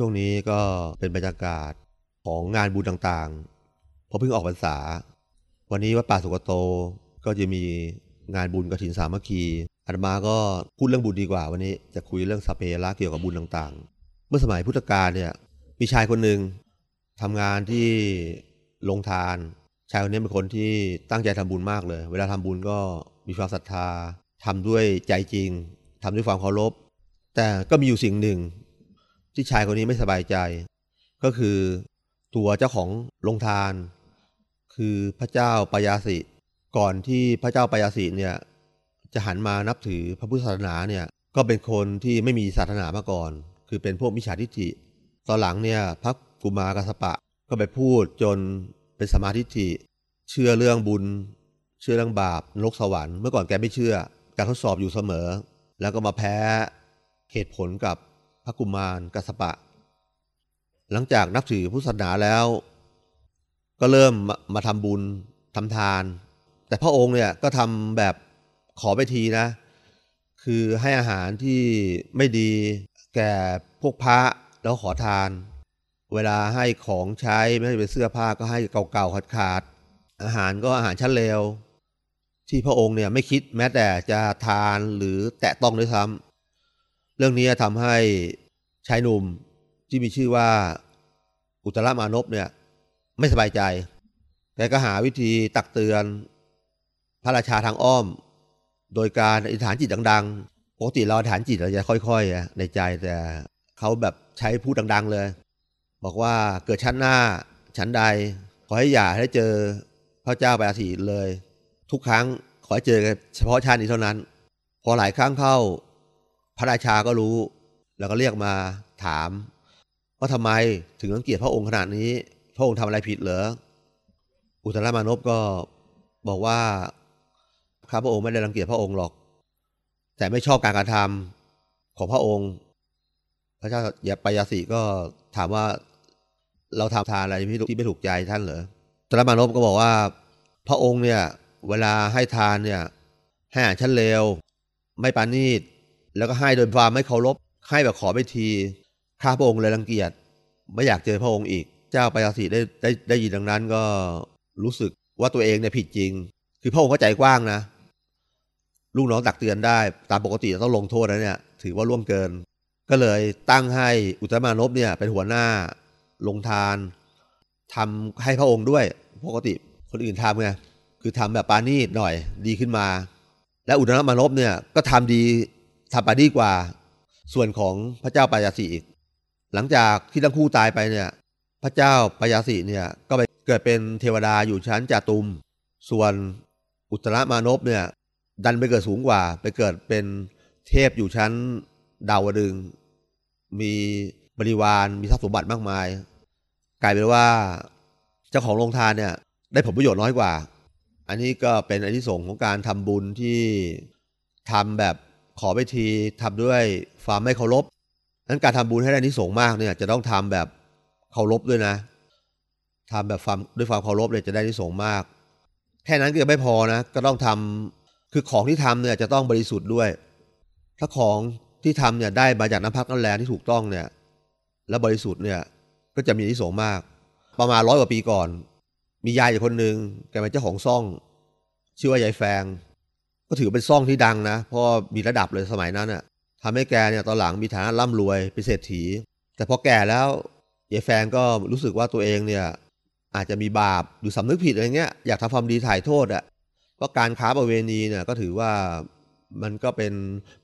ช่วงนี้ก็เป็นบรรยากาศของงานบุญต่างๆ เพราะเพิ่งออกพรรษา วันนี้วัดป่าสุกโตก็จะมีงานบุญกระถินสามัคคีอาตมาก็พูดเรื่องบุญดีกว่า วันนี้จะคุยเรื่องสเประเกี่ยวกับบุญต่างๆ เมื่อสมัยพุทธกาลเนี่ยมีชายคนหนึ่งทำงานที่ลงทาน ชายคนนี้เป็นคนที่ตั้งใจทำบุญมากเลย เวลาทำบุญก็มีความศรัทธาทำด้วยใจจริงทำด้วยความเคารพ แต่ก็มีอยู่สิ่งหนึ่ง ที่ชายคนนี้ไม่สบายใจ ก็คือตัวเจ้าของลงทาน คือพระเจ้าปยาสิ ก่อนที่พระเจ้าปยาสิเนี่ยจะหันมานับถือพระพุทธศาสนาเนี่ยก็เป็นคนที่ไม่มีศาสนามาก่อน คือเป็นพวกมิจฉาทิฏฐิ ตอนหลังเนี่ยพระกุมารกัสปะก็ไปพูดจนเป็นสมาธิิเชื่อเรื่องบุญ เชื่อเรื่องบาปนรกสวรรค์เมื่อก่อนแกไม่เชื่อ การทดสอบอยู่เสมอ แล้วก็มาแพ้เหตุผลกับ ระกุมารกัสปะ หลังจากนับถือพุทธศาสนาแล้ว ก็เริ่มมาทำบุญทำทาน แต่พระองค์เนี่ยก็ทำแบบขอไปทีนะ คือให้อาหารที่ไม่ดีแก่พวกพระแล้วขอทาน เวลาให้ของใช้ไม่ใช่เป็นเสื้อผ้าก็ให้เก่าๆขาดๆอาหารก็อาหารชั้นเลวที่พระองค์เนี่ยไม่คิดแม้แต่จะทานหรือแตะต้องด้วยซ้ำ เรื่องนี้ทำให้ชายหนุ่มที่มีชื่อว่าอุตรมานพเนี่ย ไม่สบายใจ แต่ก็หาวิธีตักเตือน พระราชาทางอ้อม โดยการอธิษฐานจิตดังๆ ปกติเราอธิษฐานจิตเราจะค่อยๆในใจแต่เขาแบบใช้พูดดัง ๆเลย บอกว่าเกิดชั้นหน้าชั้นใด ขอให้อย่าให้เจอพระเจ้าปาสีเลย ทุกครั้งขอให้เจอเฉพาะชาตินี้เท่านั้น พอหลายครั้งเข้า พระราชาก็รู้ แล้วก็เรียกมาถาม ว่าทำไมถึงรังเกียจพระองค์ขนาดนี้ พระองค์ทำอะไรผิดเหรออุตรมานพก็บอกว่าข้าพระองค์ไม่ได้รังเกียจพระองค์หรอก แต่ไม่ชอบการกระทำของพระองค์ พระเจ้าอย่าปยาสีก็ถามว่าเราทำทานอะไรที่ไม่ถูกใจท่านเหรออุตรมานพก็บอกว่า พระองค์เนี่ย เวลาให้ทานเนี่ยให้อาหารชั้นเลวไม่ปานีต แล้วก็ให้โดยความไม่เคารพให้แบบขอไปทีข้าพระองค์เลยรังเกียจไม่อยากเจอพระองค์อีก เจ้าปยาสีได้ได้ได้ยินดังนั้นก็รู้สึกว่าตัวเองเนี่ยผิดจริง คือพระองค์ก็ใจกว้างนะลูกน้องตักเตือนได้ ตามปกติต้องลงโทษนะเนี่ย ถือว่าล่วงเกิน ก็เลยตั้งให้อุตมานพเนี่ยเป็นหัวหน้าลงทานทำให้พระองค์ด้วยปกติคนอื่นทำไงคือทำแบบปานีหน่อยดีขึ้นมา และอุตมานพเนี่ยก็ทำดี ทำปานีกว่า ส่วนของพระเจ้าปายาสีอีก หลังจากที่ทั้งคู่ตายไปเนี่ย พระเจ้าปายาสีเนี่ยก็ไปเกิดเป็นเทวดาอยู่ชั้นจาตุม ส่วนอุตรมานพเนี่ย ดันไปเกิดสูงกว่า ไปเกิดเป็นเทพอยู่ชั้นดาวดึง มีบริวารมีทรัพย์สมบัติมากมาย กลายเป็นว่าเจ้าของโรงทานเนี่ย ได้ผลประโยชน์น้อยกว่า อันนี้ก็เป็นอันที่ส่งของการทำบุญที่ทำแบบ ขอไปทีทำด้วยความไม่เคารพนั้นการทำบุญให้ได้นิสงมากเนี่ยจะต้องทำแบบเคารพด้วยนะทำแบบความด้วยความเคารพเลยจะได้นิสงมาก แค่นั้นก็ไม่พอนะ ก็ต้องทำคือของที่ทำเนี่ยจะต้องบริสุทธิ์ด้วย ถ้าของที่ทำเนี่ยได้มาจากน้ำพักน้ำแรงที่ถูกต้องเนี่ย แล้วบริสุทธิ์เนี่ยก็จะมีนิสงมาก ประมาณร้อยกว่าปีก่อน มียายอยู่คนหนึ่งแกเป็นเจ้าของซ่อง ชื่อว่ายายแฟง ก็ถือเป็นซ่องที่ดังนะเพราะมีระดับเลยสมัยนั้นน่ะทำให้แกเนี่ยตอนหลังมีฐานะร่ำรวยเป็นเศรษฐี แต่พอแก่แล้วยายแฟงก็รู้สึกว่าตัวเองเนี่ยอาจจะมีบาปหรือสำนึกผิดอะไรเงี้ยอยากทำความดีถ่ายโทษอะ่ะเพราะการค้าประเวณีเนี่ยก็ถือว่ามันก็เป็น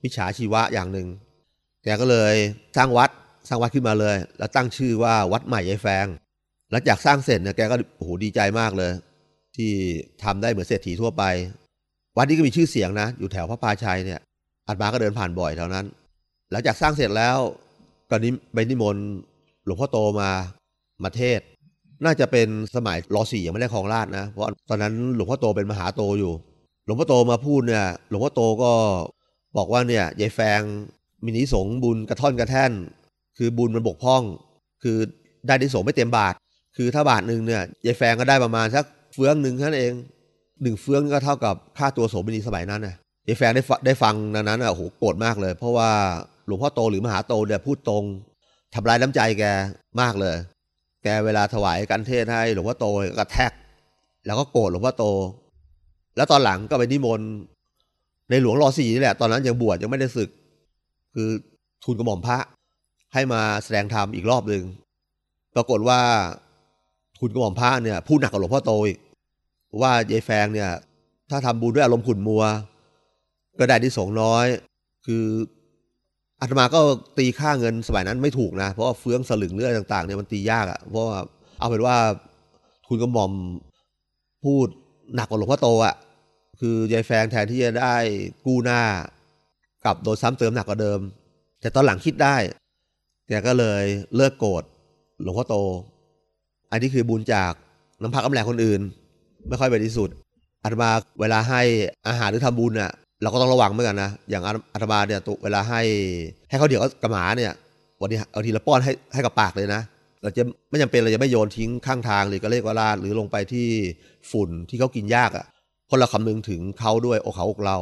มิจฉาชีวะอย่างหนึ่งแกก็เลยสร้างวัดสร้างวัดขึ้นมาเลย แล้วตั้งชื่อว่าวัดใหม่ยายแฟง หลังจากสร้างเสร็จเนี่ยแกก็โอ้โหดีใจมากเลย ที่ทำได้เหมือนเศรษฐีทั่วไป วัดนี้ก็มีชื่อเสียงนะ อยู่แถวพระพาชัยเนี่ยอัตมาก็เดินผ่านบ่อยแถวนั้น หลังจากสร้างเสร็จแล้วก็นิไปนิมนต์หลวงพ่อโตมามาเทศ น่าจะเป็นสมัยรอสี่ยังไม่ได้ครองราชนะ เพราะตอนนั้นหลวงพ่อโตเป็นมหาโตอยู่ หลวงพ่อโตมาพูดเนี่ย หลวงพ่อโตก็บอกว่าเนี่ยยายแฟงมีนิสงบุญกระท่อนกระแท่น คือบุญมันบกพร่อง คือได้นิสงไม่เต็มบาท คือถ้าบาทหนึ่งเนี่ยยายแฟงก็ได้ประมาณสักเฟืองหนึ่งแค่นั้นเอง หนึ่งเฟืองก็เท่ากับค่าตัวโสมณีสมัยนั้นนะยายแฟงได้ได้ฟังนั้นนะโอ้โหโกรธมากเลย เพราะว่าหลวงพ่อโตหรือมหาโตเนี่ยพูดตรงทำลายน้ำใจแกมากเลย แกเวลาถวายกันเทศให้หลวงพ่อโตก็กระแทก แล้วก็โกรธหลวงพ่อโต แล้วตอนหลังก็ไปนิมนต์ในหลวงรอสี่นี่แหละ ตอนนั้นยังบวชยังไม่ได้ศึก คือทูลกระหม่อมพระ ให้มาแสดงธรรมอีกรอบหนึ่งปรากฏว่าทูลกระหม่อมพระเนี่ยพูดหนักกว่าหลวงพ่อโตอีก ว่ายายแฟงเนี่ย ถ้าทำบุญด้วยอารมณ์ขุ่นมัว ก็ได้ที่สงน้อย คืออาตมาก็ตีค่าเงินสมัยนั้นไม่ถูกนะ เพราะว่าเฟืองสลึงเรื่องต่างๆเนี่ยมันตียากอะ่ะเพราะว่าเอาเป็นว่าคุณกระหม่อมพูดหนักกว่าหลวงพ่อโตอะ่ะคือยายแฟงแทนที่จะได้กู้หน้ากลับโดนซ้ำเติมหนักกว่าเดิม แต่ตอนหลังคิดได้แกก็เลยเลิกโกรธหลวงพ่อโต อันนี้คือบุญจากน้ำพักน้ำแรงคนอื่น ไม่ค่อยบริสุทธิ์อาตมาเวลาให้อาหารหรือทำบุญเนี่ยเราก็ต้องระวังเหมือนกันนะอย่างอาตมาเนี่ยตัวเวลาให้ให้เขาเดี๋ยวกับหมาเนี่ยวันนี้เอาทีละป้อนให้ให้กับปากเลยนะเราจะไม่จำเป็นเราจะไม่โยนทิ้งข้างทางหรือก็เรียกว่าลาดหรือลงไปที่ฝุ่นที่เขากินยากอะเพราะเราคำนึงถึงเขาด้วยอกเขาอกเรา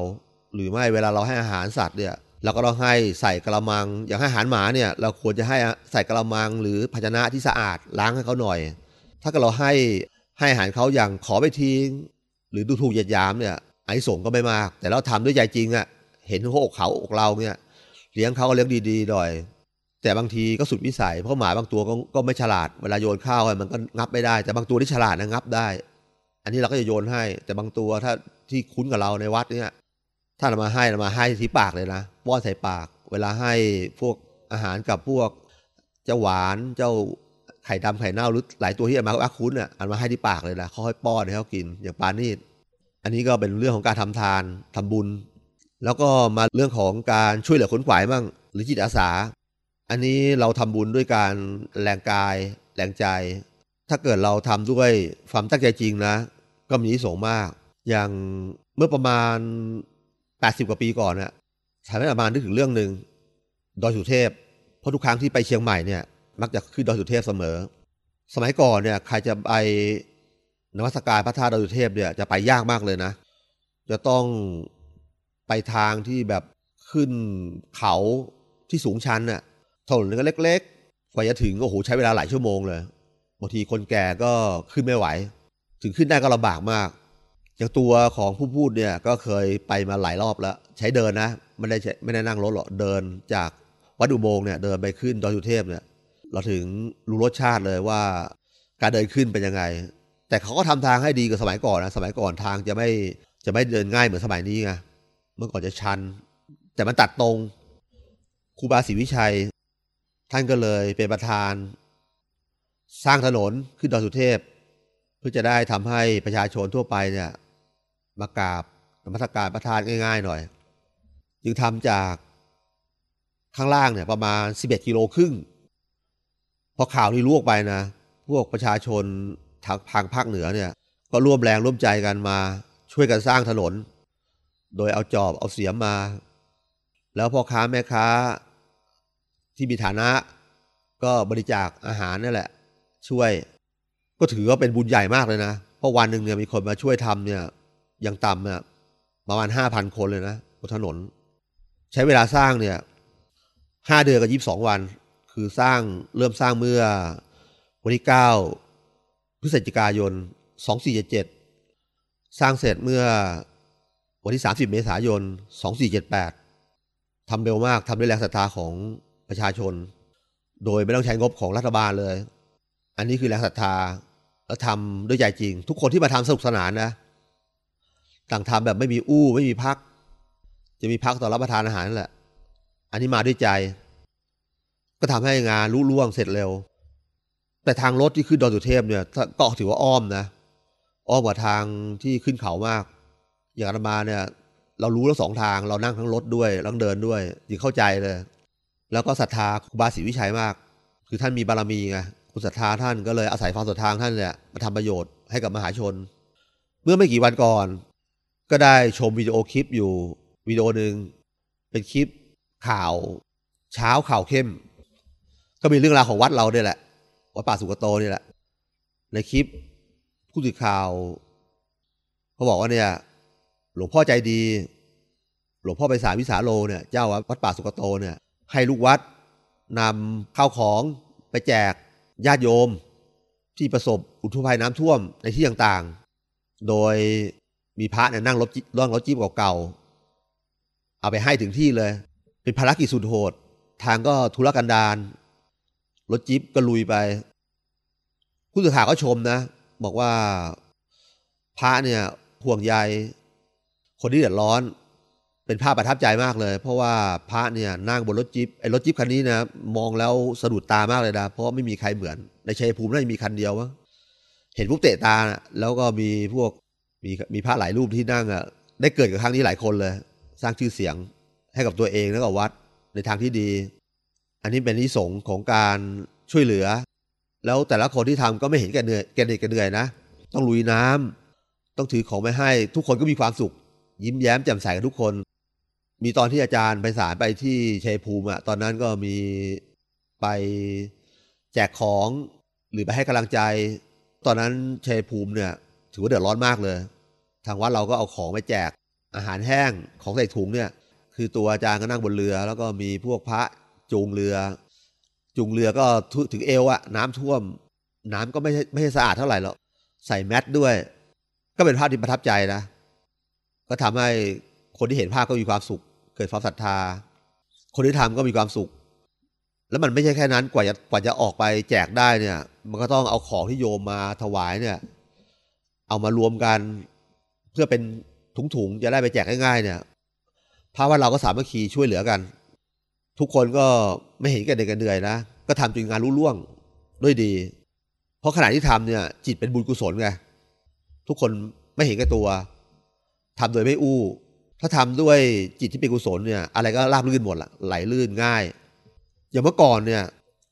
หรือไม่เวลาเราให้อาหารสัตว์เนี่ยเราก็ต้องให้ใส่กระมัง อย่างให้อาหารหมาเนี่ย เราควรจะให้ใส่กระมังหรือภาชนะที่สะอาดล้างให้เขาหน่อย ถ้าเกิดเราให้ ให้อาหารเขาอย่างขอไปทิ้งหรือดูถูกเหยียดหยามเนี่ยไอ้สงก็ไม่มาก แต่เราทำด้วยใจจริงอะ่ะเห็นหัวอกเขาอกเราเนี่ยเลี้ยงเขาก็เลี้ยงดีๆหน่อย แต่บางทีก็สุดวิสัยเพราะหมาบางตัวก็ก็ไม่ฉลาดเวลาโยนข้าวมันก็งับไม่ได้ แต่บางตัวที่ฉลาดนะงับได้ อันนี้เราก็จะโยนให้ แต่บางตัวถ้าที่คุ้นกับเราในวัดเนี่ยถ้าเรามาให้เรามาให้ที่ปากเลยนะป้อนใส่ปาก เวลาให้พวกอาหารกับพวกเจ้าหวานเจ้า ไข่ดำไข่เน่าหรือหลายตัวที่มาอักคุ้นอะอันมาให้ที่ปากเลยนะเขาให้ป้อนให้เขากินอย่างปลานีดอันนี้ก็เป็นเรื่องของการทำทานทำบุญ แล้วก็มาเรื่องของการช่วยเหลือคนขวายบ้างหรือจิตอาสา อันนี้เราทำบุญด้วยการแรงกาย แรงใจ ถ้าเกิดเราทำด้วยความตั้งใจจริงนะ ก็มีสงมาก อย่างเมื่อประมาณ 80 กว่าปีก่อนนะทำให้ประมาณนึกถึงเรื่องหนึ่งดอยสุเทพ เพราะทุกครั้งที่ไปเชียงใหม่เนี่ย มักจะขึ้นดอยสุเทพเสมอ สมัยก่อนเนี่ยใครจะไปนวัตการพระธาตุดอยสุเทพเนี่ยจะไปยากมากเลยนะ จะต้องไปทางที่แบบขึ้นเขาที่สูงชันน่ะถนนก็เล็กๆกว่าจะถึงโอ้โหใช้เวลาหลายชั่วโมงเลยบางทีคนแก่ก็ขึ้นไม่ไหว ถึงขึ้นได้ก็ลำบากมาก อย่างตัวของผู้พูดเนี่ยก็เคยไปมาหลายรอบแล้ว ใช้เดินนะไม่ได้ไม่ได้นั่งรถหรอกเดินจากวัดอุโมงค์เนี่ยเดินไปขึ้นดอยสุเทพเนี่ย เราถึงรู้รสชาติเลยว่าการเดินขึ้นเป็นยังไง แต่เขาก็ทำทางให้ดีกว่าสมัยก่อนนะสมัยก่อนทางจะไม่จะไม่เดินง่ายเหมือนสมัยนี้ไงเมื่อก่อนจะชัน แต่มันตัดตรงครูบาศรีวิชัย ท่านก็เลยเป็นประธาน สร้างถนนขึ้นดอยสุเทพ เพื่อจะได้ทำให้ประชาชนทั่วไปเนี่ยมากราบนมัสการประธานง่ายๆหน่อย จึงทำจากข้างล่างเนี่ยประมาณ 11 กิโลครึ่ง พอข่าวนี้ลวกไปนะ พวกประชาชนทางทางภาคเหนือเนี่ย ก็ร่วมแรงร่วมใจกันมาช่วยกันสร้างถนน โดยเอาจอบเอาเสียมมา แล้วพ่อค้าแม่ค้าที่มีฐานะ ก็บริจาคอาหารนั่แหละ ช่วย ก็ถือว่าเป็นบุญใหญ่มากเลยนะ เพราะวันหนึ่งเนี่ยมีคนมาช่วยทำเนี่ยอย่างต่ำเนี่ยประมาณห้าพันคนเลยนะบนถนน ใช้เวลาสร้างเนี่ยห้าเดือนกับยี่สิบสองวัน คือสร้างเริ่มสร้างเมื่อวันที่เก้าพฤศจิกายนสองสี่เจ็ดเจ็ดสร้างเสร็จเมื่อวันที่สามสิบเมษายนสองสี่เจ็ดแปดทำเร็วมากทำด้วยแรงศรัทธาของประชาชน โดยไม่ต้องใช้งบของรัฐบาลเลย อันนี้คือแรงศรัทธาแล้วทำด้วยใจจริง ทุกคนที่มาทำสนุกสนานนะ ต่างทำแบบไม่มีอู้ไม่มีพัก จะมีพักตอนรับประทานอาหารนั่นแหละ อันนี้มาด้วยใจ ก็ทำให้งานรุ่ล่วงเสร็จเร็ว แต่ทางรถที่ขึ้นดอยสุเทพเนี่ยก็ถือว่าอ้อมนะ อ้อมกว่าทางที่ขึ้นเขามาก อย่างอามาเนี่ย เรารู้แล้วสองทางเรานั่งทั้งรถด้วยแล้วเดินด้วยยิ่งเข้าใจเลย แล้วก็ศรัทธาครูบาศรีวิชัยมาก คือท่านมีบารมีไงคุณศรัทธาท่านก็เลยอาศัยความศรัทธาท่านเนี่ยมาทำประโยชน์ให้กับมหาชน เมื่อไม่กี่วันก่อน ก็ได้ชมวิดีโอคลิปอยู่วิดีโอหนึ่งเป็นคลิปข่าว เช้าข่าวเข้ม ก็มีเรื่องราวของวัดเราเนี่ยแหละ วัดป่าสุกโตนี่แหละ ในคลิปผู้สื่อข่าวเขาบอกว่าเนี่ย หลวงพ่อใจดี หลวงพ่อไปสารวิสาโลเนี่ย เจ้าวัดป่าสุกโตเนี่ย ให้ลูกวัดนำข้าวของไปแจกญาติโยม ที่ประสบอุทกภัยน้ำท่วมในที่ต่างๆ โดยมีพระเนี่ยนั่งรถร่องรถจี๊ปเก่าๆ เอาไปให้ถึงที่เลย เป็นภารกิจสุดโหด ทางก็ทุรกันดาร รถจี๊ปก็ลุยไป ผู้สื่อข่าวก็ชมนะ บอกว่าพระเนี่ยห่วงใยคนที่เดือดร้อน เป็นภาพประทับใจมากเลย เพราะว่าพระเนี่ยนั่งบนรถจิ๊บไอ้รถจิ๊บคันนี้นะมองแล้วสะดุดตามากเลยนะเพราะไม่มีใครเหมือน ในชัยภูมิน่าจะมีคันเดียววะเห็นพวกเตะตานะแล้วก็มีพวกมีมีพระหลายรูปที่นั่งอะได้เกิดกับครั้งนี้หลายคนเลย สร้างชื่อเสียงให้กับตัวเองแล้วก็วัดในทางที่ดี อันนี้เป็นนิสงของการช่วยเหลือ แล้วแต่ละคนที่ทำก็ไม่เห็นแก่เหนื่อยแก่เหน็ดแก่เหนื่อยนะ ต้องลุยน้ำต้องถือของไปให้ ทุกคนก็มีความสุข ยิ้มแย้มแจ่มใสกับทุกคน มีตอนที่อาจารย์ไปสารไปที่ชัยภูมิอะตอนนั้นก็มีไปแจกของหรือไปให้กำลังใจ ตอนนั้นชัยภูมิเนี่ย ถือว่าเดือดร้อนมากเลย ทางวัดเราก็เอาของไปแจกอาหารแห้งของใส่ถุงเนี่ย คือตัวอาจารย์ก็นั่งบนเรือ แล้วก็มีพวกพระ จูงเรือ จูงเรือก็ถึงเอวอะน้ำท่วม น้ำก็ไม่ใช่ไม่ใช่สะอาดเท่าไหร่หรอกใส่แมสด้วย ก็เป็นภาพที่ประทับใจนะ ก็ทำให้คนที่เห็นภาพก็มีความสุข เกิดความศรัทธา คนที่ทำก็มีความสุข แล้วมันไม่ใช่แค่นั้นกว่าจะกว่าจะออกไปแจกได้เนี่ย มันก็ต้องเอาของที่โยมมาถวายเนี่ย เอามารวมกันเพื่อเป็นถุงๆจะได้ไปแจกง่ายๆเนี่ยพระว่าเราก็สามัคคีช่วยเหลือกัน ทุกคนก็ไม่เห็นกันเด็กกันเหนื่อยนะ ก็ทำจนงานรุ่ล่วงด้วยดี เพราะขณะที่ทำเนี่ย จิตเป็นบุญกุศลไงทุกคนไม่เห็นแก่ตัวทำโดยไม่อู้ ถ้าทำด้วยจิตที่เป็นกุศลเนี่ย อะไรก็ราบรื่นหมดละไหลลื่นง่าย อย่างเมื่อก่อนเนี่ย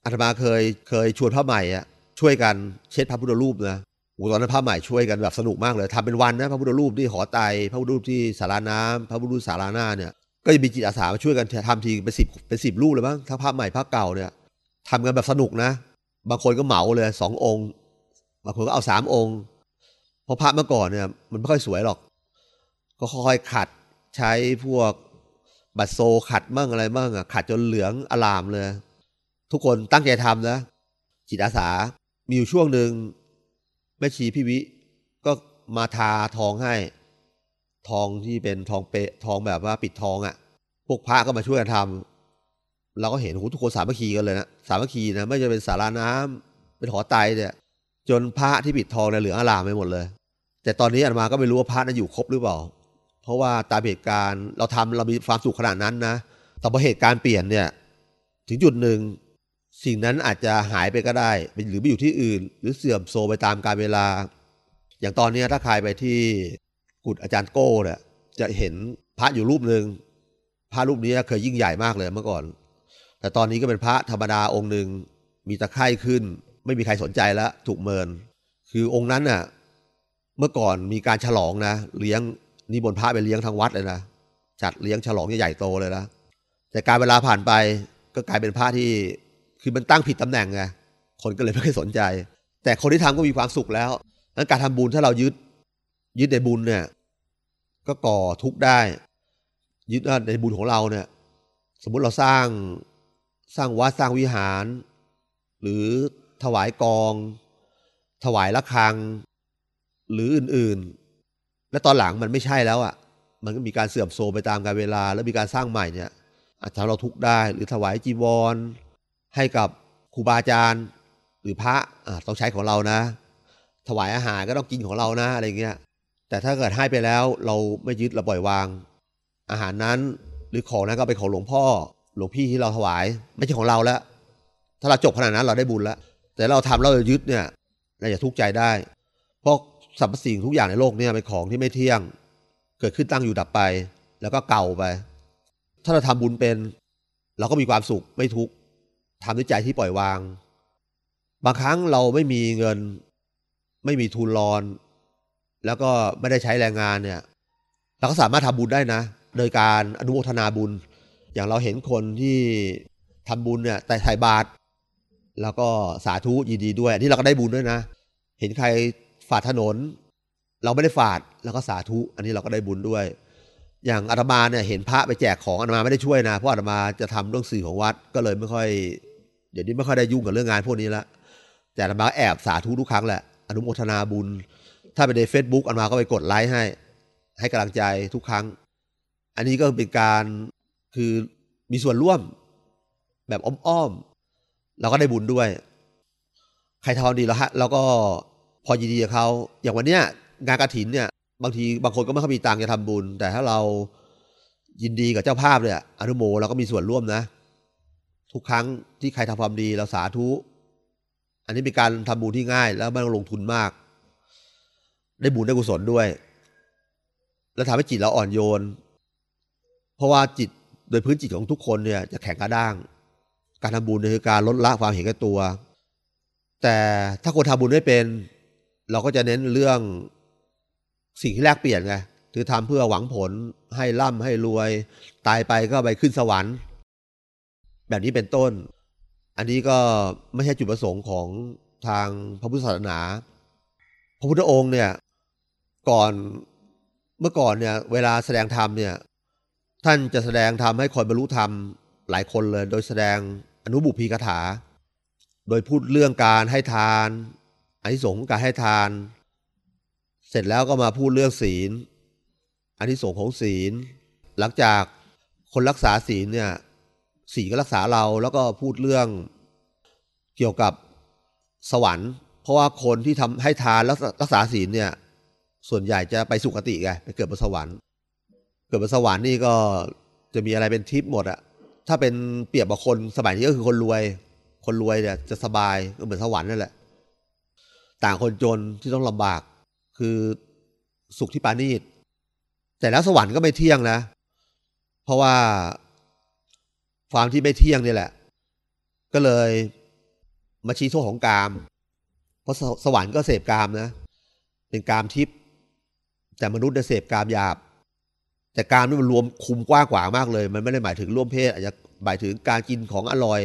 อาตมาเคยเคยชวนพระใหม่อะช่วยกันเช็ดพระพุทธรูปนะโอ้ตอนนั้นพระใหม่ช่วยกันแบบสนุกมากเลยทำเป็นวันนะพระพุทธรูปที่หอไตพระพุทธรูปที่สาราน้ำพระพุทธรูปสาราหน้าเนี่ย ก็จะมีจิตอาสามาช่วยกันทำทีเป็นสิบเป็นสิบรูปเลยมั้งถ้าพระใหม่พระเก่าเนี่ยทำกันแบบสนุกนะ บางคนก็เหมาเลยสององค์ บางคนก็เอาสามองค์ เพราะพระเมื่อก่อนเนี่ย มันไม่ค่อยสวยหรอก ก็ค่อยขัดใช้พวกบัตรโซขัดมั่งอะไรมั่งอะขัดจนเหลืองอลามเลย ทุกคนตั้งใจทำนะ จิตอาสา มีอยู่ช่วงหนึ่งแม่ชีพี่วิก็มาทาทองให้ ทองที่เป็นทองเปะทองแบบว่าปิดทองอะ่ะ พวกพระก็มาช่วยกันทำเราก็เห็นโหทุกคนสามัคคีกันเลยนะสามัคคีนะไม่จะเป็นสาราน้ำเป็นหอไตเนี่ย จนพระที่ปิดทองเนี่ยเหลืองอลามไปหมดเลย แต่ตอนนี้อาตมาก็ไม่รู้ว่าพระนั้นอยู่ครบหรือเปล่า เพราะว่าตามเหตุการณ์เราทำเรามีความสุขขนาดนั้นนะแต่พอเหตุการณ์เปลี่ยนเนี่ย ถึงจุดหนึ่งสิ่งนั้นอาจจะหายไปก็ได้ หรือไปอยู่ที่อื่น หรือเสื่อมโทรไปตามกาลเวลา อย่างตอนนี้ถ้าใครไปที่ กุฏอาจารย์โก้เนี่ยจะเห็นพระอยู่รูปหนึ่งพระรูปนี้เคยยิ่งใหญ่มากเลยเมื่อก่อน แต่ตอนนี้ก็เป็นพระธรรมดาองค์หนึ่งมีตะไคร่ขึ้น ไม่มีใครสนใจแล้วถูกเมิน คือองค์นั้นน่ะ เมื่อก่อนมีการฉลองนะเลี้ยงนิมนต์พระไปเลี้ยงทางวัดเลยนะจัดเลี้ยงฉลองใหญ่โตเลยนะแต่การเวลาผ่านไปก็กลายเป็นพระที่คือมันตั้งผิดตำแหน่งไงคนก็เลยไม่ค่อยสนใจ แต่คนที่ทำก็มีความสุขแล้วนั้นการทำบุญถ้าเรายึดยึดในบุญเนี่ย ก็ก่อทุกข์ได้ ยึดในบุญของเราเนี่ย สมมติเราสร้างสร้างวัดสร้างวิหาร หรือถวายกอง ถวายละฆัง หรืออื่นๆ และตอนหลังมันไม่ใช่แล้วอะ่ะ มันก็มีการเสื่อมโทรมไปตามกาลเวลา แล้วมีการสร้างใหม่เนี่ย อาจจะเราทุกได้ หรือถวายจีวร ให้กับครูบาอาจารย์หรือพระต้องใช้ของเรานะ ถวายอาหารก็ต้องกินของเรานะอะไรเงี้ย แต่ถ้าเกิดให้ไปแล้วเราไม่ยึดเราปล่อยวาง อาหารนั้นหรือของนั้นก็เป็นของหลวงพ่อ หลวงพี่ที่เราถวาย ไม่ใช่ของเราแล้ว ถ้าเราจบขนาดนั้นเราได้บุญแล้ว แต่เราทำเรายึดเนี่ยเราจะทุกข์ใจได้ เพราะสรรพสิ่งทุกอย่างในโลกเนี่ยเป็นของที่ไม่เที่ยง เกิดขึ้นตั้งอยู่ดับไป แล้วก็เก่าไป ถ้าเราทำบุญเป็น เราก็มีความสุขไม่ทุกข์ทำด้วยใจที่ปล่อยวาง บางครั้งเราไม่มีเงิน ไม่มีทุนรอน แล้วก็ไม่ได้ใช้แรงงานเนี่ยเราก็สามารถทำบุญได้นะ โดยการอนุโมทนาบุญ อย่างเราเห็นคนที่ทำบุญเนี่ยแต่ถ่ายบาตรแล้วก็สาธุยินดีด้วยที่เราก็ได้บุญด้วยนะ เห็นใครฝาดถนน เราไม่ได้ฝาดแล้วก็สาธุ อันนี้เราก็ได้บุญด้วย อย่างอาตมาเนี่ยเห็นพระไปแจกของอาตมาไม่ได้ช่วยนะเพราะอาตมาจะทำเรื่องสื่อของวัดก็เลยไม่ค่อย เดี๋ยวนี้ไม่ค่อยได้ยุ่งกับเรื่องงานพวกนี้ละแต่อาตมาแอบสาธุทุกครั้งแหละอนุโมทนาบุญ ถ้าไปใน Facebook อาตมาก็ไปกดไลค์ให้ ให้กำลังใจทุกครั้ง อันนี้ก็เป็นการคือมีส่วนร่วมแบบอ้อมๆเราก็ได้บุญด้วย ใครทำดีแล้วฮะเราก็พอยินดีกับเขาอย่างวันเนี้ยงานกระถินเนี่ย บางทีบางคนก็ไม่ค่อยมีตังค์จะทำบุญ แต่ถ้าเรายินดีกับเจ้าภาพเนี่ยอนุโมเราก็มีส่วนร่วมนะ ทุกครั้งที่ใครทำความดีเราสาธุ อันนี้เป็นการทำบุญที่ง่ายแล้วไม่ต้องลงทุนมาก ได้บุญได้กุศลด้วย แล้วทำให้จิตเราอ่อนโยน เพราะว่าจิตโดยพื้นจิตของทุกคนเนี่ยจะแข็งกระด้าง การทำบุญคือการลดละความเห็นแก่ตัว แต่ถ้าคนทำบุญไม่เป็น เราก็จะเน้นเรื่องสิ่งที่แลกเปลี่ยนไงคือทำเพื่อหวังผลให้ร่ำให้รวย ตายไปก็ไปขึ้นสวรรค์ แบบนี้เป็นต้น อันนี้ก็ไม่ใช่จุดประสงค์ของทางพระพุทธศาสนา พระพุทธองค์เนี่ย ก่อนเมื่อก่อนเนี่ย เวลาแสดงธรรมเนี่ย ท่านจะแสดงธรรมให้คนบรรลุธรรมหลายคนเลย โดยแสดงอนุบุพีคาถา โดยพูดเรื่องการให้ทานอานิสงส์การให้ทาน เสร็จแล้วก็มาพูดเรื่องศีลอานิสงส์ของศีล หลังจากคนรักษาศีลเนี่ยศีลก็รักษาเราแล้วก็พูดเรื่องเกี่ยวกับสวรรค์ เพราะว่าคนที่ทำให้ทานแล้วรักษาศีลเนี่ย ส่วนใหญ่จะไปสุคติไงไปเกิดบนสวรรค์ เกิดบนสวรรค์นี่ก็จะมีอะไรเป็นทิพย์หมดอะถ้าเป็นเปรียบกับคนสมัยนี้ก็คือคนรวย คนรวยเนี่ยจะสบายก็เหมือนสวรรค์นั่นแหละ ต่างคนจนที่ต้องลำบากคือสุขที่ปานีตแต่แล้วสวรรค์ก็ไม่เที่ยงนะ เพราะว่าความที่ไม่เที่ยงนี่แหละ ก็เลยมาชี้โทษของกาม เพราะสวรรค์ก็เสพกามนะ เป็นกามทิพย์ แต่มนุษย์จะเสพกามหยาบ แต่กามนี่มันรวมคุมกว้างกว่ามากเลย มันไม่ได้หมายถึงร่วมเพศ อาจจะหมายถึงการกินของอร่อย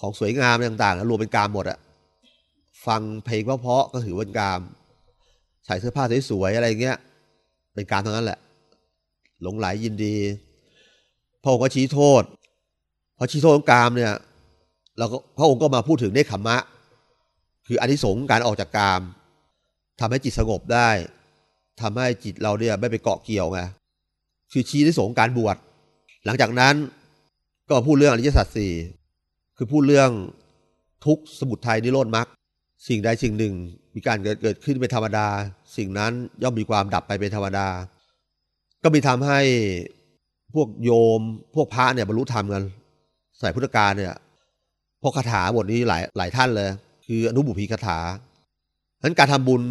ของสวยงามต่างๆรวมเป็นกามหมดอะฟังเพลงเพราะๆก็ถือเป็นกามใส่เสื้อผ้าสวยๆอะไรเงี้ย เป็นกามทั้งนั้นแหละ หลงไหลยินดีพระองค์ก็ชี้โทษพอชี้โทษของกามเนี่ยเราก็พระองค์ก็มาพูดถึงเนคขมมะ คืออนิสงส์การออกจากกามทำให้จิตสงบได้ ทำให้จิตเราเนี่ยไม่ไปเกาะเกี่ยวไงคือชี้อนิสงการบวชหลังจากนั้นก็พูดเรื่องอริยสัจสี่คือพูดเรื่องทุกสมุทัยนิโรธมรรคสิ่งใดสิ่งหนึ่ง มีการเกิดเกิดขึ้นเป็นธรรมดา สิ่งนั้นย่อมมีความดับไปเป็นธรรมดา ก็มีทำให้พวกโยมพวกพระเนี่ยบรรลุธรรมกันสายพุทธกาลเนี่ยพราะคาถาบทนี้หลายหลายท่านเลย คืออนุบุพีคาถาฉะนั้นการทำบุญ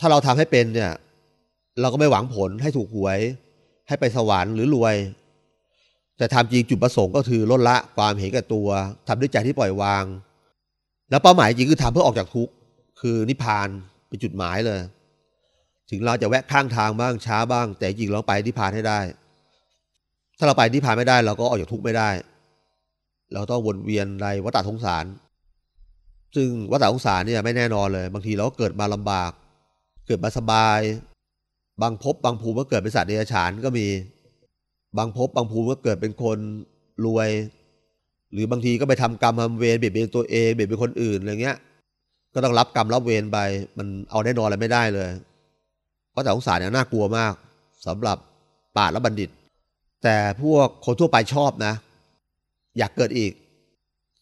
ถ้าเราทำให้เป็นเนี่ย เราก็ไม่หวังผลให้ถูกหวย ให้ไปสวรรค์หรือรวย แต่ทำจริงจุดประสงค์ก็คือลดละความเห็นแก่ตัวทำด้วยใจที่ปล่อยวาง แล้วเป้าหมายจริงคือทำเพื่อออกจากทุกข์คือนิพพานเป็นจุดหมายเลย ถึงเราจะแวะข้างทางบ้างช้าบ้าง แต่จริงเราไปนิพพานให้ได้ ถ้าเราไปนิพพานไม่ได้ เราก็ออกจากทุกข์ไม่ได้ เราต้องวนเวียนในวัฏสงสาร ซึ่งวัฏสงสารเนี่ยไม่แน่นอนเลย บางทีเราก็เกิดมาลำบาก เกิดมาสบาย บางภพบางภูมิก็เกิดเป็นสัตว์เดรัจฉานก็มี บางภพบางภูมิก็เกิดเป็นคนรวย หรือบางทีก็ไปทำกรรมทำเวรเบียดเบียนตัวเองเบียดเบียนคนอื่นอะไรเงี้ย ก็ต้องรับกรรมรับเวรไป มันเอาแน่นอนอะไรไม่ได้เลยวัฏสงสารเนี่ยน่ากลัวมากสำหรับปราและบัณฑิต แต่พวกคนทั่วไปชอบนะ อยากเกิดอีก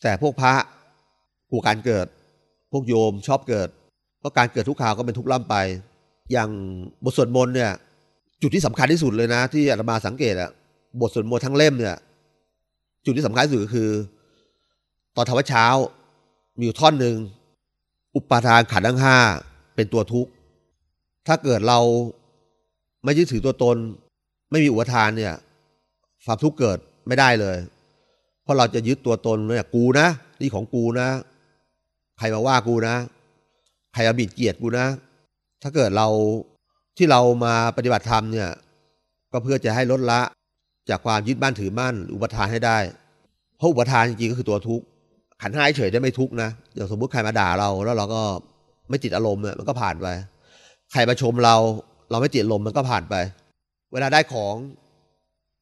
แต่พวกพระกลัวการเกิด พวกโยมชอบเกิด เพราะการเกิดทุกข่าวก็เป็นทุกล่ำไป อย่างบทสวดมนต์เนี่ย จุดที่สำคัญที่สุดเลยนะ ที่อาตมาสังเกตอะบทสวดมนต์ทั้งเล่มเนี่ย จุดที่สำคัญที่สุดก็คือ ตอนทวัดเช้า มีอยู่ท่อนหนึ่งอุปาทานขันธ์ทั้งห้าเป็นตัวทุกข์ ถ้าเกิดเราไม่ยึดถือตัวตน ไม่มีอุปทานเนี่ยความทุกข์เกิดไม่ได้เลย เพราะเราจะยึดตัวตนเนี่ยกูนะ นี่ของกูนะ ใครมาว่ากูนะ ใครมาบิดเกียรติกูนะ ถ้าเกิดเราที่เรามาปฏิบัติธรรมเนี่ย ก็เพื่อจะให้ลดละจากความยึดบ้านถือมั่น อุปทานให้ได้ เพราะอุปทานจริงๆก็คือตัวทุกข์ ขันห้าเฉยได้ไม่ทุกข์นะ อย่างสมมุติใครมาด่าเราแล้วเราก็ไม่ติดอารมณ์เนี่ยมันก็ผ่านไป ใครมาชมเรา เราไม่ติดอารมมันก็ผ่านไป เวลาได้ของ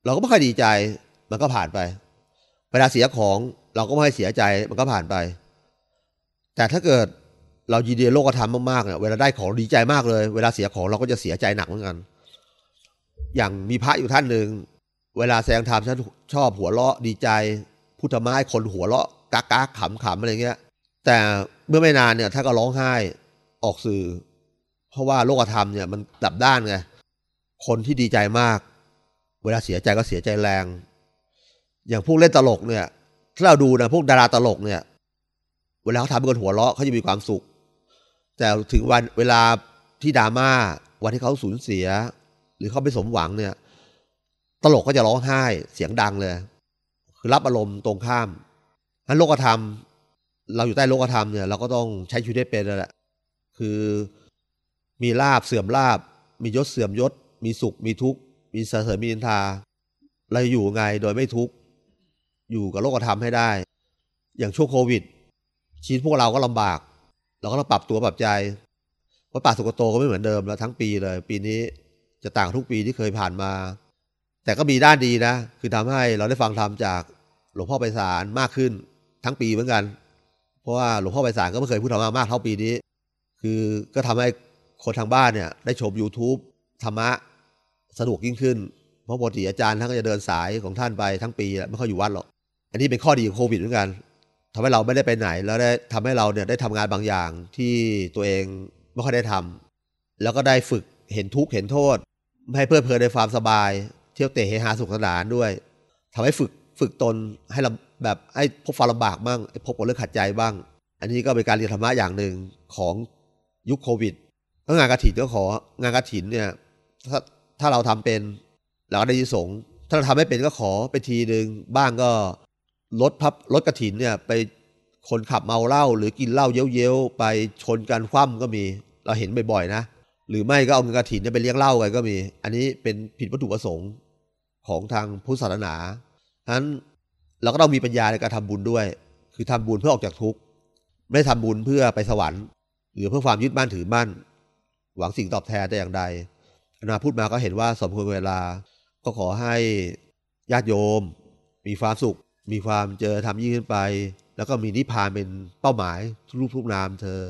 เราก็ไม่ค่อยดีใจ มันก็ผ่านไป เวลาเสียของเราก็ไม่ให้เสียใจ มันก็ผ่านไป แต่ถ้าเกิด เรายินดีโลกธรรมมากๆเนี่ยเวลาได้ของดีใจมากเลย เวลาเสียของเราก็จะเสียใจหนักเหมือนกัน อย่างมีพระอยู่ท่านหนึ่งเวลาแสดงธรรมฉันชอบหัวเราะดีใจพุทธมาให้คนหัวเราะกากาขำขำอะไรเงี้ย แต่เมื่อไม่นานเนี่ยท่านก็ร้องไห้ออกสื่อ เพราะว่าโลกธรรมเนี่ยมันดับด้านไงคนที่ดีใจมาก เวลาเสียใจก็เสียใจแรง อย่างพวกเล่นตลกเนี่ยถ้าเราดูนะพวกดาราตลกเนี่ย เวลาเขาทำเป็นคนหัวเราะเขาจะมีความสุข แต่ถึงวันเวลาที่ดราม่าวันที่เขาสูญเสีย หรือเขาไม่สมหวังเนี่ย ตลกก็จะร้องไห้เสียงดังเลย คือรับอารมณ์ตรงข้ามนั้นโลกธรรม เราอยู่ใต้โลกธรรมเนี่ยเราก็ต้องใช้ชีวิตได้เป็นแหละคือมีลาบเสื่อมลาบ มียศเสื่อมยศ มีสุขมีทุกข์ มีสรรเสริญมีนินทา เราอยู่ไงโดยไม่ทุกข์อยู่กับโลกธรรมให้ได้ อย่างช่วงโควิดชีวิตพวกเราก็ลำบาก เราก็ต้องปรับตัวปรับใจเพราะป่าสุกโตก็ไม่เหมือนเดิมแล้วทั้งปีเลย ปีนี้จะต่างทุกปีที่เคยผ่านมา แต่ก็มีด้านดีนะ คือทำให้เราได้ฟังธรรมจากหลวงพ่อไปสารมากขึ้น ทั้งปีเหมือนกัน เพราะว่าหลวงพ่อไปสารก็ไม่เคยพูดธรรมะมากเท่าปีนี้ คือก็ทำให้คนทางบ้านเนี่ย ได้ชม YouTube ธรรมะสะดวกยิ่งขึ้น เพราะปกติอาจารย์ท่านก็จะเดินสายของท่านไปทั้งปีไม่ค่อยอยู่วัดหรอก อันนี้เป็นข้อดีของโควิดเหมือนกัน ทำให้เราไม่ได้ไปไหน แล้วได้ทำให้เราเนี่ยได้ทำงานบางอย่างที่ตัวเองไม่ค่อยได้ทำแล้วก็ได้ฝึกเห็นทุกข์เห็นโทษไม่ให้เพลิดเพลินในความสบาย เที่ยวเตะเฮฮาสุขสนานด้วยทำให้ฝึกฝึกตนให้ลำแบบให้พบความลำบากบ้างพบกับเรื่องขัดใจบ้าง อันนี้ก็เป็นการเรียนธรรมะอย่างหนึ่งของยุคโควิดงานกระถินก็ของานกระถินเนี่ยถ้าถ้าเราทำเป็นเราก็ได้ยินสงถ้าเราทำไม่เป็นก็ขอไปทีหนึ่งบ้างก็ รถพับรถกระถินเนี่ยไปคนขับเมาเหล้าหรือกินเหล้าเย้ยวๆไปชนกันคว่ำก็มี เราเห็นบ่อยๆนะ หรือไม่ก็เอาเงินกระถินเนี่ยไปเลี้ยงเหล้ากันก็มี อันนี้เป็นผิดวัตถุประสงค์ของทางพุทธศาสนาฉะนั้นเราก็ต้องมีปัญญาในการทำบุญด้วย คือทำบุญเพื่อออกจากทุกข์ไม่ได้ทำบุญเพื่อไปสวรรค์หรือเพื่อความยึดมั่นถือมั่น หวังสิ่งตอบแทนแต่อย่างใดอนาพูดมาก็เห็นว่าสมควรเวลา ก็ขอให้ญาติโยม มีความสุข มีความเจอทำยิ่งขึ้นไป แล้วก็มีนิพพานเป็นเป้าหมายรูปทุกนามเธอ